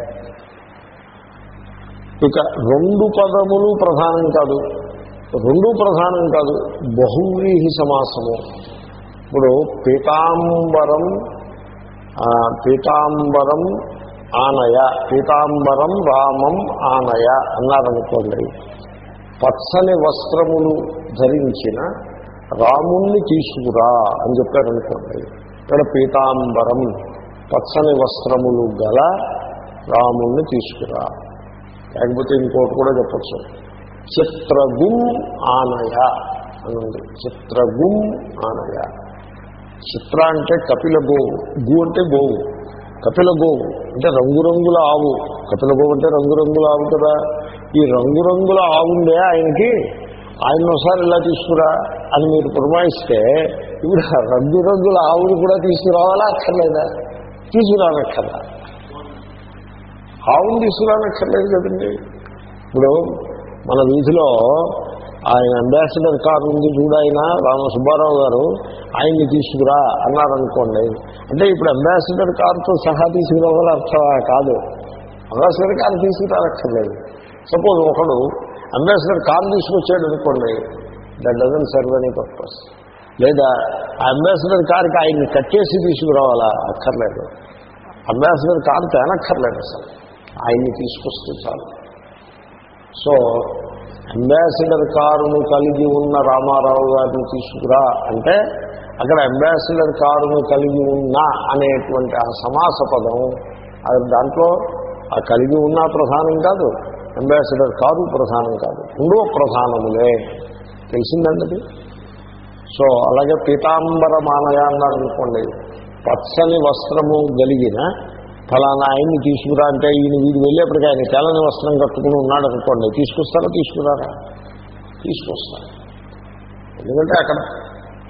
ఇక రెండు పదములు ప్రధానం కాదు. రెండు ప్రధానం కాదు బహువ్రీహి సమాసము. ఇప్పుడు పీతాంబరం పీతాంబరం ఆనయ పీతాంబరం రామం ఆనయ అన్నారనుకోండి పచ్చని వస్త్రములు ధరించిన రాముణ్ణి తీసుకురా అని చెప్పారనుకోండి ఇక్కడ పీతాంబరం పచ్చని వస్త్రములు గల రాముణ్ణి తీసుకురా. లేకపోతే ఇంకోటి కూడా చెప్పచ్చు. చిత్రగుం ఆనయ అని చిత్రగుం ఆనయ. చిత్ర అంటే కపిల గోవు గు అంటే గోవు కపిల గోవు అంటే రంగురంగుల ఆవు. కపిల గోవు అంటే రంగురంగుల ఆవు కదా. ఈ రంగురంగుల ఆవుందే ఆయనకి? ఆయన ఒకసారి ఇలా తీసుకురా అని మీరు పురమాయిస్తే ఇప్పుడు రంగురంగుల ఆవుని కూడా తీసుకురావాలా అక్కర్లేదా? తీసుకురానక్కర్లా. ఆవును తీసుకురానక్కర్లేదు కదండి. ఇప్పుడు మన వీధిలో ఆయన అంబాసిడర్ కారు ఉంది చూడాయన రామ సుబ్బారావు గారు ఆయన్ని తీసుకురా అన్నారనుకోండి. అంటే ఇప్పుడు అంబాసిడర్ కారుతో సహా తీసుకురావాలని అర్థం కాదు. అంబాసిడర్ కారు తీసుకురానక్కర్లేదు. సపోజ్ ఒకడు అంబాసిడర్ కారు తీసుకొచ్చాడు అనుకోండి that doesn't serve any purpose లేదా ఆ అంబాసిడర్ కారుకి ఆయన్ని కట్టేసి తీసుకురావాలా? అక్కర్లేదు. అంబాసిడర్ కారు తేనక్కర్లేదు అసలు. ఆయన్ని తీసుకొస్తే చాలు. సో అంబాసిడర్ కారును కలిగి ఉన్న రామారావు గారిని తీసుకురా అంటే అక్కడ అంబాసిడర్ కారును కలిగి ఉన్న అనేటువంటి ఆ సమాస పదం అది దాంట్లో ఆ కలిగి ఉన్న ప్రధానం కాదు అంబాసిడర్ కారు ప్రధానం కాదు రెండో ప్రధానములే. తెలిసిందండి? సో అలాగే పీతాంబర మానయ అన్నారు అనుకోండి పచ్చని వస్త్రము కలిగిన ఫలానా ఆయన్ని తీసుకురా అంటే ఈయన వీడు వెళ్ళేప్పటికీ ఆయన తెల్లని వస్త్రం కట్టుకుని ఉన్నాడు అనుకోండి. తీసుకొస్తారా? తీసుకురారా? తీసుకొస్తారు. ఎందుకంటే అక్కడ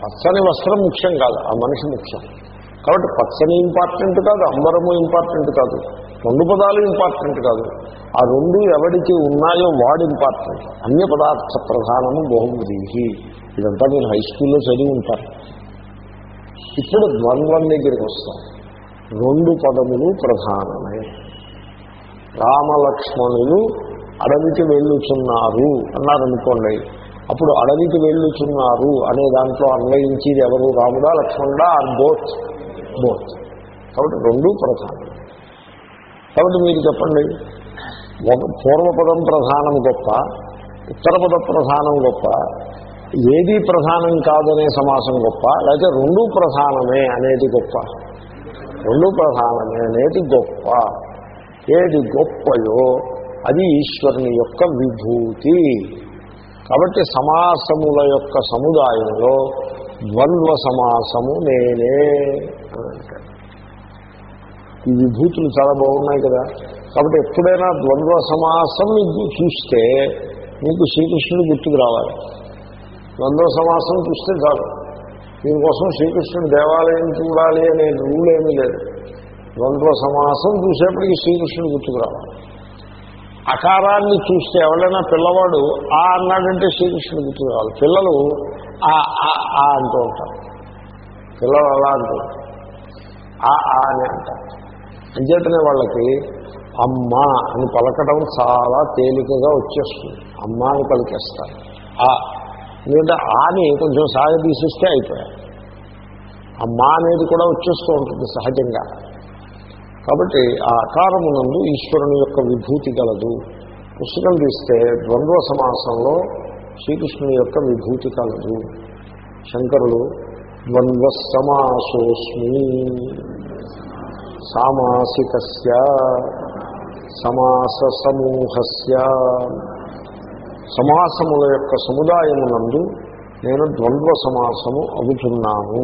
పచ్చని వస్త్రం ముఖ్యం కాదు. ఆ మనిషి ముఖ్యం. కాబట్టి పచ్చని ఇంపార్టెంట్ కాదు అంబరము ఇంపార్టెంట్ కాదు రెండు పదాలు ఇంపార్టెంట్ కాదు. ఆ రెండు ఎవరికి ఉన్నాయో వాడు ఇంపార్టెంట్ అన్య పదార్థ ప్రధానము బహుమతి ఇదంతా మీరు హై స్కూల్లో చదివి ఉంటారు ఇప్పుడు ద్వంద్వం దగ్గరికి వస్తాం. రెండు పదములు ప్రధానమే. రామలక్ష్మణులు అడవికి వెళ్ళుచున్నారు అన్నారనుకోండి. అప్పుడు అడవికి వెళ్ళుచున్నారు అనే దాంట్లో అన్వయించేది ఎవరు? రాముడా లక్ష్మణుడా ఆర్ బోత్? బోత్. కాబట్టి రెండు ప్రధానం కాబట్టి మీరు చెప్పండి పూర్వపదం ప్రధానం గొప్ప ఉత్తర పద ప్రధానం గొప్ప ఏది ప్రధానం కాదనే సమాసం గొప్ప లేకపోతే రెండు ప్రధానమే అనేది గొప్ప. రెండు ప్రధానమే అనేది గొప్ప. ఏది గొప్పయో అది ఈశ్వరుని యొక్క విభూతి. కాబట్టి సమాసముల యొక్క సముదాయంలో ద్వంద్వ సమాసము నేనే అని అంటాడు ఈ విభూతులు చాలా బాగున్నాయి కదా. కాబట్టి ఎప్పుడైనా ద్వంద్వ సమాసం చూస్తే మీకు శ్రీకృష్ణుడు గుర్తుకు రావాలి. ద్వంద్వ సమాసం చూస్తే చాలు. దీనికోసం శ్రీకృష్ణుడు దేవాలయం చూడాలి అనే రూల్ ఏమీ లేదు. ద్వంద్వ సమాసం చూసేప్పటికీ శ్రీకృష్ణుడు గుర్తుకు రావాలి అకారాన్ని చూస్తే ఎవరైనా పిల్లవాడు ఆ అన్నాడంటే శ్రీకృష్ణుడు గుర్తుకు రావాలి పిల్లలు ఆ ఆ ఆ అంటూ ఉంటారు. పిల్లలు అలా అంటూ ఉంటారు. ఆ ఆ అని అంటారు. అంచేతనే వాళ్ళకి అమ్మ అని పలకడం చాలా తేలికగా వచ్చేస్తుంది. అమ్మ అని పలికేస్తారు. ఆ ఎందుకంటే ఆని కొంచెం సాగదీసిస్తే అయిపోయాయి. మా అనేది కూడా వచ్చేస్తూ ఉంటుంది సహజంగా. కాబట్టి ఆ అకారమునందు ఈశ్వరుని యొక్క విభూతి గలదు. పుస్తకం తీస్తే ద్వంద్వ సమాసంలో శ్రీకృష్ణుని యొక్క విభూతి కలదు. శంకరుడు ద్వంద్వ సమాసోస్మి సామాసికస్య సమాస సమూహస్య. సమాసముల యొక్క సముదాయమునందు నేను ద్వంద్వ సమాసము అవుతున్నాను.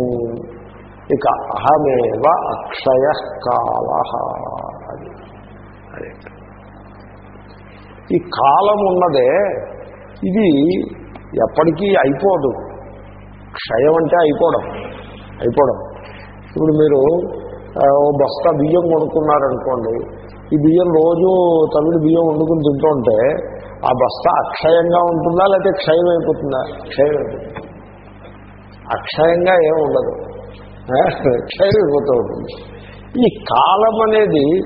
ఇక అహమేవ అక్షయ కాల అది. అదే. ఈ కాలం ఉన్నదే ఇది ఎప్పటికీ అయిపోదు. క్షయం అంటే అయిపోవడం. అయిపోవడం. ఇప్పుడు మీరు ఓ బస్తా బియ్యం కొనుక్కున్నారనుకోండి ఈ బియ్యం రోజు తమిళ బియ్యం వండుకుని తింటుంటే ఆ బస్తా అక్షయంగా ఉంటుందా లేకపోతే క్షయం అయిపోతుందా? క్షయం అయిపోతుంది. అక్షయంగా ఏం ఉండదు. ఆ, క్షయం అయిపోతూ ఉంటుంది. ఈ కాలం అనేది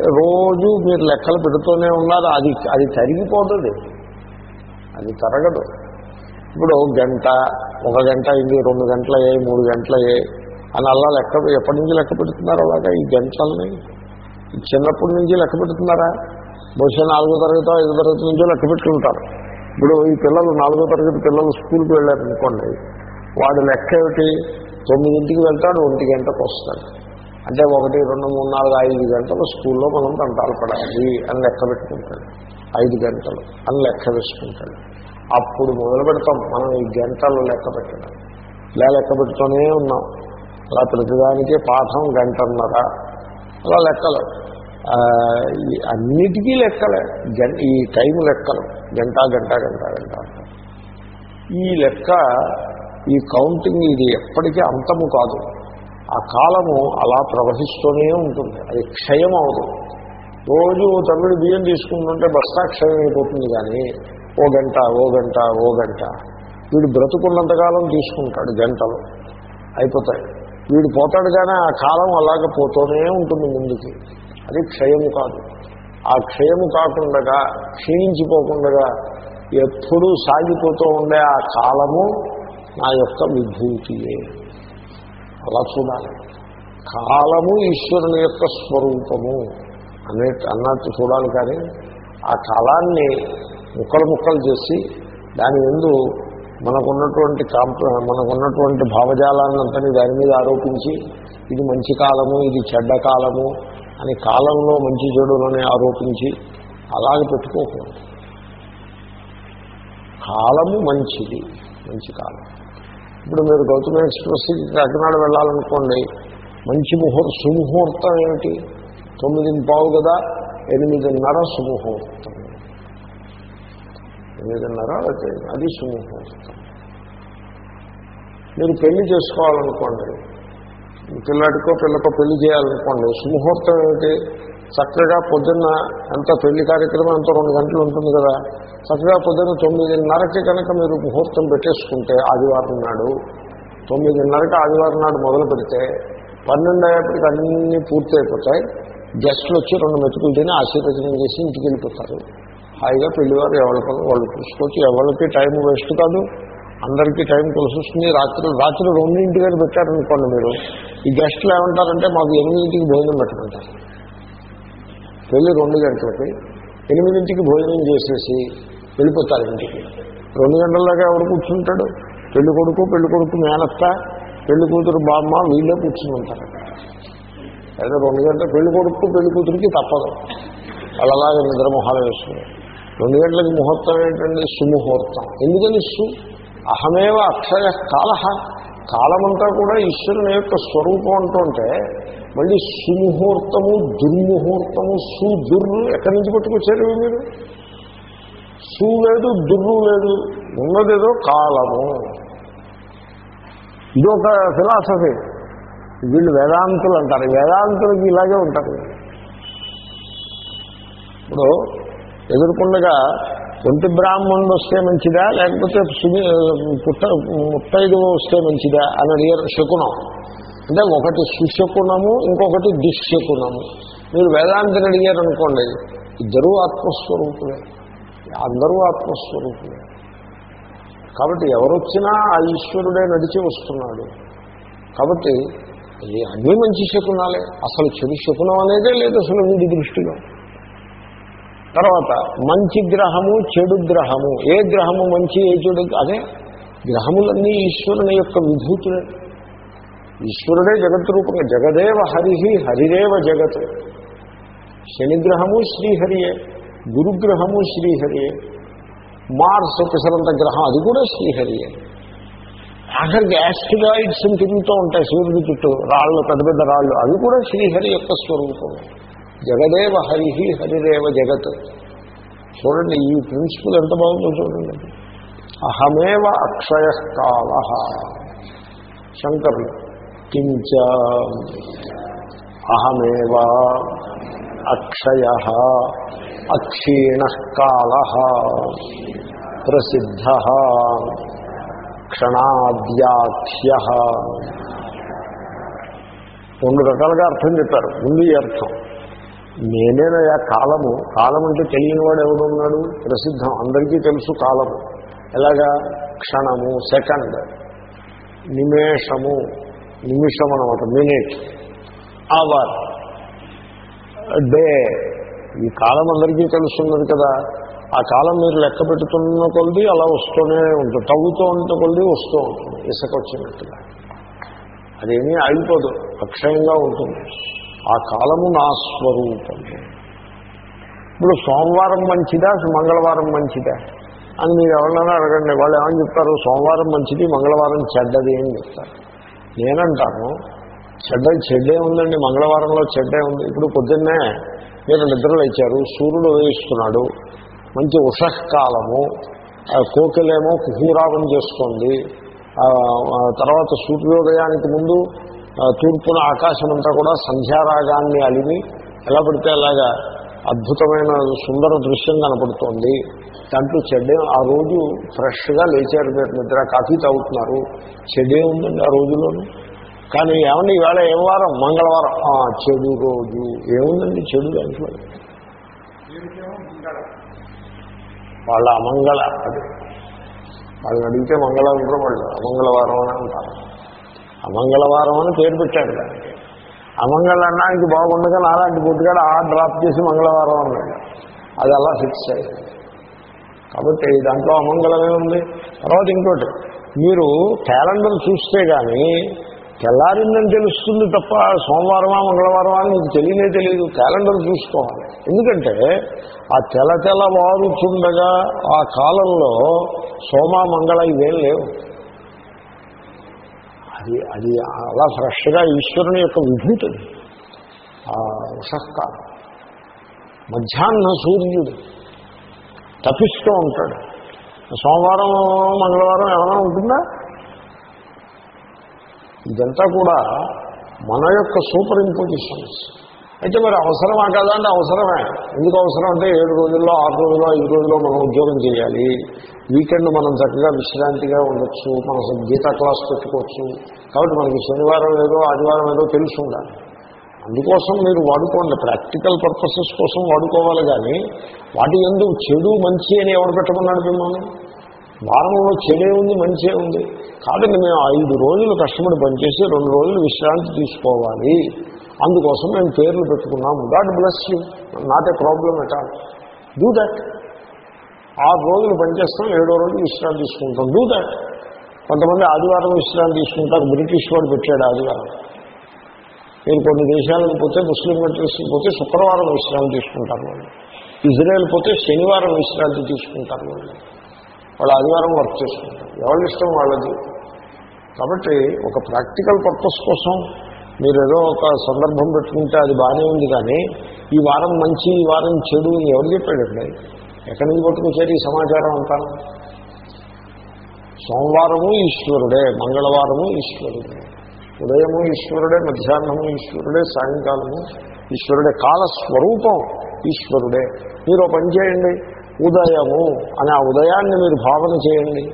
రోజు మీరు లెక్కలు పెడుతూనే ఉన్నారు. అది అది తరిగిపోతుంది. అది తరగదు. ఇప్పుడు గంట ఒక గంట అయింది రెండు గంటలు అయ్యాయి మూడు గంటలు అయ్యాయి అని అలా లెక్క ఎప్పటి నుంచి లెక్క పెడుతున్నారు అలాగా ఈ గంటలని? చిన్నప్పటి నుంచి లెక్క పెడుతున్నారా? బహుశా నాలుగో తరగతి ఐదో తరగతి నుంచో లెక్క పెట్టుకుంటారు. ఇప్పుడు ఈ పిల్లలు నాలుగో తరగతి పిల్లలు స్కూల్కి వెళ్ళారు అనుకోండి వాడు లెక్క ఏమిటి? తొమ్మిదింటికి వెళ్తాడు ఒంటి గంటకు వస్తాడు. అంటే ఒకటి రెండు మూడు నాలుగు ఐదు గంటలు స్కూల్లో మనం తంటాలు పడాలి అని లెక్క పెట్టుకుంటాడు. ఐదు గంటలు అని లెక్క వేసుకుంటాడు. అప్పుడు మొదలు పెడతాం మనం ఈ గంటలు లెక్క పెట్టడం. ఇలా లెక్క పెడుతూనే ఉన్నాం. అలా ప్రతిదానికే పాఠం గంటన్నర. అలా లెక్కలు. అన్నిటికీ లెక్కలే. గం ఈ టైం లెక్కలు. గంట గంట గంట గంట. ఈ లెక్క ఈ కౌంటింగ్ ఇది ఎప్పటికీ అంతము కాదు. ఆ కాలము అలా ప్రవహిస్తూనే ఉంటుంది. అది క్షయం అవదు. రోజు తమిళ బియ్యం తీసుకుంటుంటే బస్తా క్షయం అయిపోతుంది కానీ ఓ గంట ఓ గంట ఓ గంట. వీడు బ్రతుకున్నంతకాలం తీసుకుంటాడు గంటలు. అయిపోతాయి. వీడు పోతాడు కానీ ఆ కాలం అలాగ పోతూనే ఉంటుంది ముందుకి. అది క్షయము కాదు. ఆ క్షయము కాకుండా క్షీణించిపోకుండా ఎప్పుడూ సాగిపోతూ ఉండే ఆ కాలము నా యొక్క విభూతియే. అలా చూడాలి. కాలము ఈశ్వరుని యొక్క స్వరూపము అనే అన్నట్టు చూడాలి కానీ ఆ కాలాన్ని ముక్కలు ముక్కలు చేసి దాని ఎందు మనకున్నటువంటి కాంప మనకున్నటువంటి భావజాలాన్నంతని దాని మీద ఆరోపించి ఇది మంచి కాలము ఇది చెడ్డ కాలము అని కాలంలో మంచి చెడులని ఆరోపించి అలాగే పెట్టుకోకూడదు. కాలము మంచిది మంచి కాలం. ఇప్పుడు మీరు గౌతమ ఎక్స్ప్రెస్కి కాకినాడ వెళ్ళాలనుకోండి మంచి ముహూర్తం సుముహూర్తం ఏమిటి? తొమ్మిది పావు కదా ఎనిమిదిన్నర సుముహూర్తం. ఎనిమిదిన్నర అది సుముహూర్తం. మీరు పెళ్ళి చేసుకోవాలనుకోండి పిల్లాడికో పిల్లకో పెళ్ళి చేయాలనుకోండి సుముహూర్తం ఏమిటి? చక్కగా పొద్దున్న ఎంత పెళ్ళి కార్యక్రమం ఎంతో రెండు గంటలు ఉంటుంది కదా చక్కగా పొద్దున్న తొమ్మిదిన్నరకి కనుక మీరు ముహూర్తం పెట్టేసుకుంటే ఆదివారం నాడు తొమ్మిదిన్నరకి ఆదివారం నాడు మొదలు పెడితే పన్నెండు అయ్యేపటికి అన్నీ పూర్తి అయిపోతాయి. గెస్టులు వచ్చి రెండు మెతుకులు తిని ఆశీర్వచనం చేసి ఇంటికి వెళ్ళిపోతారు. హాయిగా పెళ్ళివారు ఎవరికి వాళ్ళు చూసుకోవచ్చు. ఎవరికి టైం వేస్ట్ కాదు. అందరికీ టైం కలిసి వస్తుంది రాత్రి రాత్రి రెండింటికి గారు పెట్టారనుకోండి మీరు. ఈ గెస్ట్లు ఏమంటారంటే మాకు ఎనిమిదింటికి భోజనం పెట్టమంటారు. వెళ్ళి రెండు గంటలకి ఎనిమిదింటికి భోజనం చేసేసి వెళ్ళిపోతారు ఇంటికి. రెండు గంటల ఎవరు కూర్చుంటాడు? పెళ్ళి కొడుకు పెళ్ళి కొడుకు మేనత్త పెళ్ళి కూతురు బామ్మ వీళ్ళే కూర్చుని ఉంటారు అయితే రెండు గంటల పెళ్ళి కొడుకు పెళ్ళి కూతురికి తప్పదు. అలాగే నిద్ర మొహాలు వేసుకుని రెండు గంటలకి ముహూర్తం ఏంటండి? సుముహూర్తం. ఎందుకని సు? అహమేవ అక్షయ కాల. కాలమంతా కూడా ఈశ్వరుని యొక్క స్వరూపం అంటుంటే మళ్ళీ సుముహూర్తము దుర్ముహూర్తము సుదుర్రు ఎక్కడి నుంచి పట్టుకొచ్చారు మీరు? సు లేదు దుర్రు లేదు ఉన్నదేదో కాలము. ఇదొక ఫిలాసఫీ వీళ్ళు వేదాంతులు అంటారు. వేదాంతులకి ఇలాగే ఉంటారు. ఇప్పుడు ఎదుర్కొండగా ఒంటి బ్రాహ్మణుడు వస్తే మంచిదా? లేకపోతే సుమి పుట్ట ముత్తైదు వస్తే మంచిదా? అని అడిగారు శకునం. అంటే ఒకటి సుశకునము ఇంకొకటి దుశ్శకునము. మీరు వేదాంతిని అడిగారు అనుకోండి ఇద్దరూ ఆత్మస్వరూపులే. అందరూ ఆత్మస్వరూపులే. కాబట్టి ఎవరొచ్చినా ఆ ఈశ్వరుడే నడిచి వస్తున్నాడు. కాబట్టి ఇది అన్నీ మంచి శకునాలే. అసలు చెడు శకునం అనేదే లేదు అసలు వీడి దృష్టిలో. తర్వాత మంచి గ్రహము చెడు గ్రహము. ఏ గ్రహము మంచి ఏ చెడు? అదే గ్రహములన్నీ ఈశ్వరుని యొక్క విభూతులే. ఈశ్వరుడే జగత్ రూపంగా జగదేవ హరిహి హరిదేవ జగత్. శనిగ్రహము శ్రీహరియే గురుగ్రహము శ్రీహరియే మార్స్ పిసరంత గ్రహం అది కూడా శ్రీహరియే. ఆఖరికి యాస్టిరాయిడ్స్ తిరుగుతూ ఉంటాయి సూర్యుడి చుట్టూ రాళ్ళు పెద్ద పెద్ద రాళ్ళు అవి కూడా శ్రీహరి యొక్క స్వరూపం. జగదేవ హరిహి హరిదేవ జగత్. చూడండి ఈ ప్రిన్సిపల్ ఎంత బాగుందో చూడండి. అహమేవ అక్షయ కాల. శంకరులు కించ. అహమేవ అక్షయ. అక్షీణ కాల. ప్రసిద్ధ. క్షణాద్యాఖ్య. రెండు రకాలుగా అర్థం చెప్పారు. ముందు అర్థం. నేనేనయా కాలము. కాలం అంటే తెలియని వాడు ఎవడున్నాడు? ప్రసిద్ధం. అందరికీ తెలుసు కాలము. ఎలాగా? క్షణము సెకండ్. నిమేషము. నిమిషం అనమాట మినిట్. అవర్. డే. ఈ కాలం అందరికీ తెలుస్తున్నది కదా. ఆ కాలం మీరు లెక్క పెట్టుతున్న కొలది అలా వస్తూనే ఉంటుంది. తగ్గుతూ ఉన్న కొలది వస్తూ ఉంటుంది. ఇసుకొచ్చినట్టుగా అదేమీ ఆగిపోదు. అక్షయంగా ఉంటుంది. ఆ కాలము నా స్వరూపము ఇప్పుడు సోమవారం మంచిదా మంగళవారం మంచిదా? అని మీరు ఎవరైనా అడగండి. వాళ్ళు ఏమని చెప్తారు? సోమవారం మంచిది మంగళవారం చెడ్డది అని చెప్తారు. నేనంటాను చెడ్డ చెడ్డే ఉందండి మంగళవారంలో చెడ్డే ఉంది. ఇప్పుడు పొద్దున్నే మీరు నిద్రలు ఇచ్చారు సూర్యుడు ఉదయిస్తున్నాడు. మంచి ఉషకాలము. కోకిలేమో కుహూరాగం చేసుకోండి. తర్వాత సూర్యోదయానికి ముందు తూర్పున ఆకాశం అంతా కూడా సంధ్యారాగాన్ని అలిమి ఎలా పడితే అలాగా అద్భుతమైన సుందర దృశ్యం కనపడుతోంది. దాంట్లో చెడ్డే ఆ రోజు ఫ్రెష్గా లేచారు మీరు నిద్ర కాఫీ తాగుతున్నారు. చెడ్డే ఉందండి ఆ రోజులోనూ. కానీ ఏమండి ఈవేళ ఏం వారం? మంగళవారం. చెడు రోజు. ఏముందండి చెడు దాంట్లో? వాళ్ళ అమంగళ అది. వాళ్ళని అడిగితే మంగళ వాళ్ళు అమంగళవారం అని అంటారు. అమంగళవారం అని పేరు పెట్టాడు. దానికి అమంగళ అన్నానికి బాగుండగా నాలాంటి పుట్టుగాడు ఆ డ్రాప్ చేసి మంగళవారం అన్నాడు. అది అలా ఫిక్స్ అయ్యింది. కాబట్టి దాంట్లో అమంగళమే ఉంది తర్వాత ఇంకోటి మీరు క్యాలెండర్ చూస్తే కానీ తెల్లారిందని తెలుస్తుంది తప్ప సోమవారమా మంగళవారమా అని మీకు తెలియనే తెలియదు. క్యాలెండర్ చూసుకోవాలి. ఎందుకంటే ఆ తెల తెల వారుచుండగా ఆ కాలంలో సోమ మంగళ ఇవేం లేవు. అది అది అలా ఫ్రెష్గా ఈశ్వరుని యొక్క విభూతి. ఆ ఉషకాలం మధ్యాహ్న సూర్యుడు తప్పిస్తూ ఉంటాడు. సోమవారం మంగళవారం ఏమైనా ఉంటుందా? ఇదంతా కూడా మన యొక్క సూపర్ ఇంపోజిషన్స్. అయితే మరి అవసరమా కదా అంటే అవసరమే. ఎందుకు అవసరం అంటే ఏడు రోజుల్లో ఆరు రోజుల్లో ఐదు రోజుల్లో మనం ఉద్యోగం చేయాలి. వీకెండ్ మనం చక్కగా విశ్రాంతిగా ఉండొచ్చు మనం గీతా క్లాస్ పెట్టుకోవచ్చు. కాబట్టి మనకి శనివారం ఏదో ఆదివారం ఏదో తెలుసు ఉండాలి. అందుకోసం మీరు వాడుకోండి. ప్రాక్టికల్ పర్పసెస్ కోసం వాడుకోవాలి కానీ వాటి ఎందుకు చెడు మంచి అని ఎవరు పెట్టమన్నాడు మిమ్మల్ని? వారంలో చెడే ఉంది మంచే ఉంది. కాదండి మేము ఐదు రోజులు కష్టపడి పనిచేసి రెండు రోజులు విశ్రాంతి తీసుకోవాలి. అందుకోసం మేము పేర్లు పెట్టుకున్నాము God bless you not a problem at all do that ఆరు రోజులు పనిచేస్తాం ఏడో రోజు విశ్రాంతి తీసుకుంటాం. డూ దట్ కొంతమంది ఆదివారం విశ్రాంతి తీసుకుంటారు. బ్రిటిష్ వాడు పెట్టాడు ఆదివారం. మీరు కొన్ని దేశాలకు పోతే ముస్లిం కంట్రీస్కి పోతే శుక్రవారం విశ్రాంతి తీసుకుంటారు వాళ్ళు. ఇజ్రాయెల్ పోతే శనివారం విశ్రాంతి తీసుకుంటారు వాళ్ళు. వాళ్ళు ఆదివారం వర్క్ చేసుకుంటారు. ఎవరి ఇష్టం వాళ్ళది? కాబట్టి ఒక ప్రాక్టికల్ పర్పస్ కోసం మీరు ఏదో ఒక సందర్భం పెట్టుకుంటే అది బాగానే ఉంది కానీ ఈ వారం మంచి ఈ వారం చెడు అని ఎవరు చెప్పాడండి ఎక్కడి నుంచి పట్టుకొచ్చారు ఈ సమాచారం అంతా? సోమవారము ఈశ్వరుడే మంగళవారము ఈశ్వరుడే ఉదయము ఈశ్వరుడే మధ్యాహ్నము ఈశ్వరుడే సాయంకాలము ఈశ్వరుడే కాల స్వరూపం ఈశ్వరుడే. మీరు పని చేయండి ఉదయము అని ఆ ఉదయాన్ని మీరు భావన చేయండి.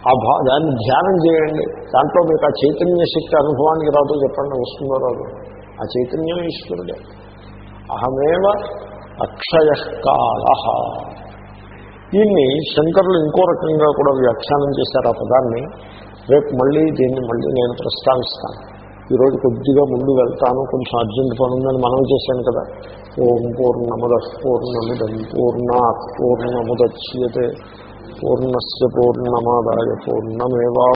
ఆ భా దాన్ని ధ్యానం చేయండి. దాంట్లో మీకు ఆ చైతన్య శక్తి అనుభవానికి రాదు చెప్పండి వస్తుందో రాదు. ఆ చైతన్యం ఈశ్వరుడే. అహమేవ అక్షయకాల దీన్ని శంకరులు ఇంకో రకంగా కూడా వ్యాఖ్యానం చేశారు ఆ పదాన్ని. రేపు మళ్ళీ దీన్ని మళ్ళీ నేను ప్రస్తావిస్తాను. ఈరోజు కొద్దిగా ముందు వెళ్తాను కొంచెం అర్జెంట్ పని ఉందని మనం చేశాను కదా. ఓం పూర్ణముద పూర్ణమిదం పూర్ణ పూర్ణముద్యతే పూర్ణస్ పూర్ణమాదాయ పూర్ణమేవా